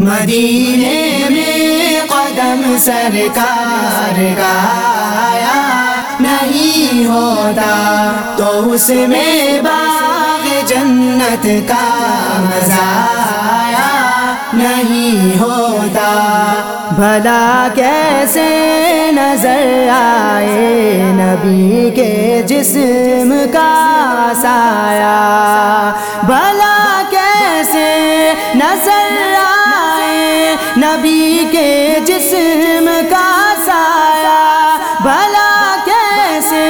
مدینے میں قدم سرکار گایا نہیں ہوتا تو اس میں باغ جنت کا مزایا نہیں ہوتا۔ بھلا کیسے نظر آئے نبی کے جسم کا سایہ؟ بھلا کیسے نظر آئے نبی کے جسم کا سایہ بھلا کیسے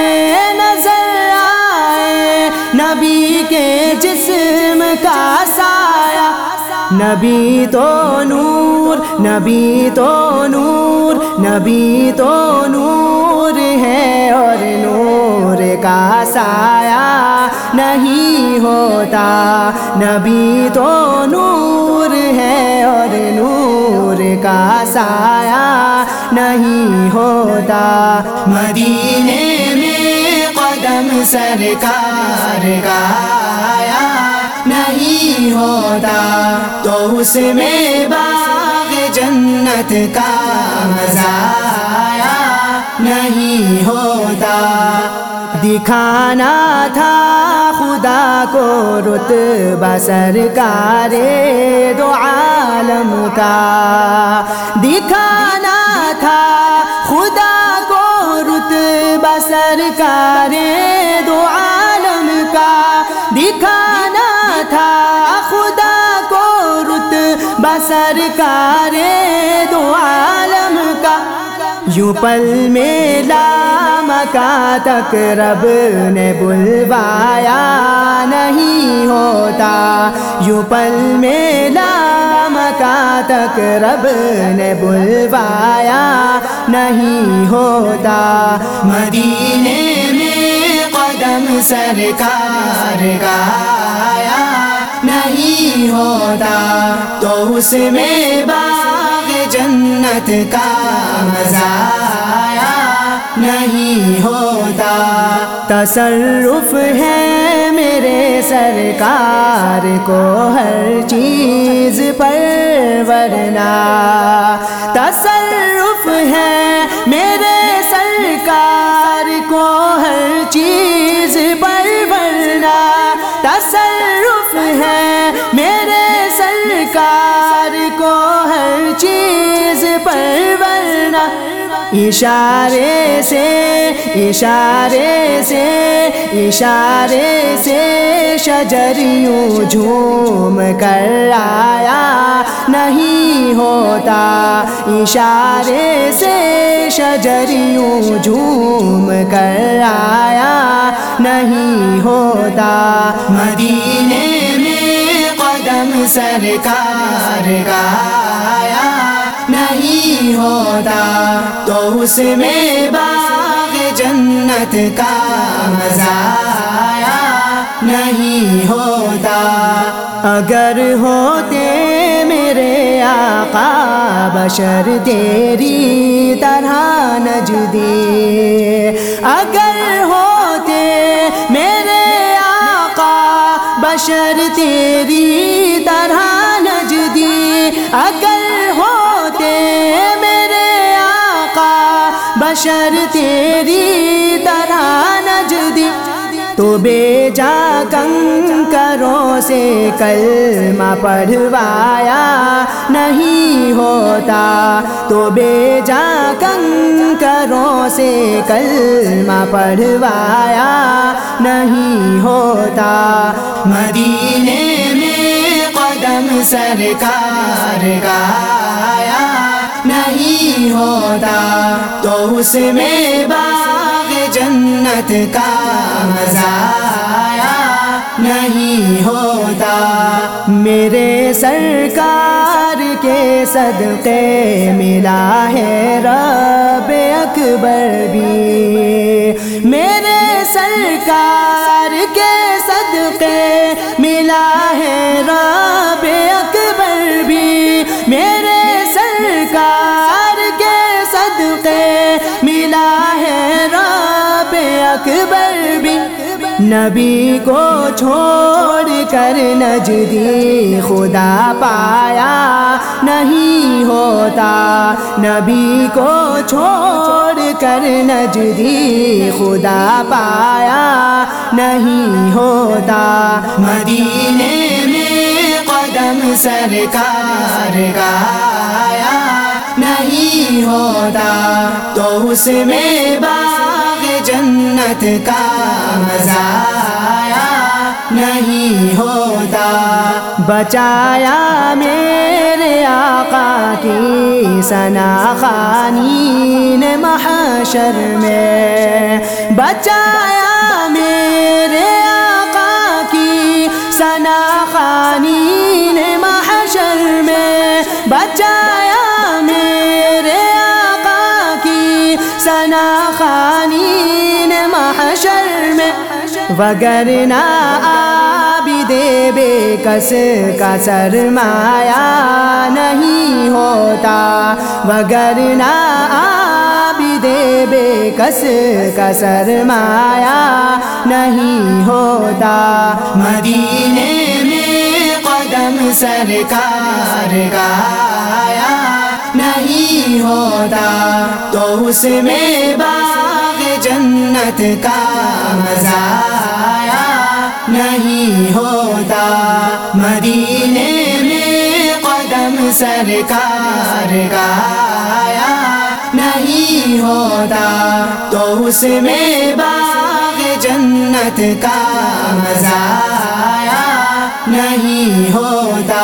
نظر آئے؟ نبی کے جسم کا سایہ نبی تو نور، نبی تو نور، نبی تو نور نہیں ہوتا۔ نبی تو نور ہے اور نور کا سایہ نہیں ہوتا۔ مدینے میں قدم سرکار گایا نہیں ہوتا۔ تو اس میں باغ جنت کا مزایا نہیں ہوتا۔ دکھانا تھا خدا کو رتبہ سرکار دو عالم کا دکھانا تھا خدا کو رتبہ سرکار دو عالم کا دکھانا تھا خدا کو رتبہ سرکار دو عالم کا یوں پل میں لام کا تک رب نے بلوایا نہیں ہوتا۔ یوں پل میں لام کا تک رب نے بلوایا نہیں ہوتا۔ مدینے میں قدم سرکار گایا نہیں ہوتا۔ تو اس میں باغ جنت کا مزایا نہیں ہوتا۔ تصرف ہے میرے سرکار کو ہر چیز پر، ورنہ تصرف اشارے سے اشارے سے اشارے سے شجریوں جھوم کر آیا نہیں ہوتا۔ اشارے سے شجریوں جھوم کر آیا نہیں ہوتا۔ مدینے میں قدم سرکار گایا نہیں ہوتا۔ تو اس میں باغ جنت کا مزایا نہیں ہوتا۔ اگر ہوتے میرے آقا، بشر تیری طرح نجدی۔ اگر ہوتے میرے آقا، بشر تیری بشر تیری طرح نجدی تو بے جا کنکروں سے کلمہ پڑھوایا نہیں ہوتا۔ تو بے جا کنکروں سے کلمہ پڑھوایا نہیں ہوتا۔ مدینے میں قدم سرکار گایا۔ نہیں ہوتا۔ تو اس میں باغ جنت کا مزایا نہیں ہوتا۔ میرے سرکار کے صدقے ملا ہے رب اکبر بھی۔ میرے سرکار کے صدقے ملا ہے رب بھی نبی کو چھوڑ کر نجدی، خدا پایا نہیں ہوتا۔ نبی کو چھوڑ کر نجدی، خدا پایا نہیں ہوتا۔ مدینے میں قدم سرکار گایا نہیں ہوتا۔ تو اس میں باغ جنت کا مزہ آیا نہیں ہوتا۔ بچایا میرے آقا کی سنا خانی نے محشر میں۔ بچایا میرے آقا کی سنا خانی نے محشر میں۔ بچایا وگرنا دے بے کس کا سرمایا نہیں ہوتا۔ وگرنا دے بے کس کا سرمایا نہیں ہوتا۔ مدینے میں قدم سرکار گایا نہیں ہوتا۔ تو اس میں باغ جنت کا مزہ سرکار کا گایا نہیں ہوتا تو اس میں باغ جنت کا مزہ آیا نہیں ہوتا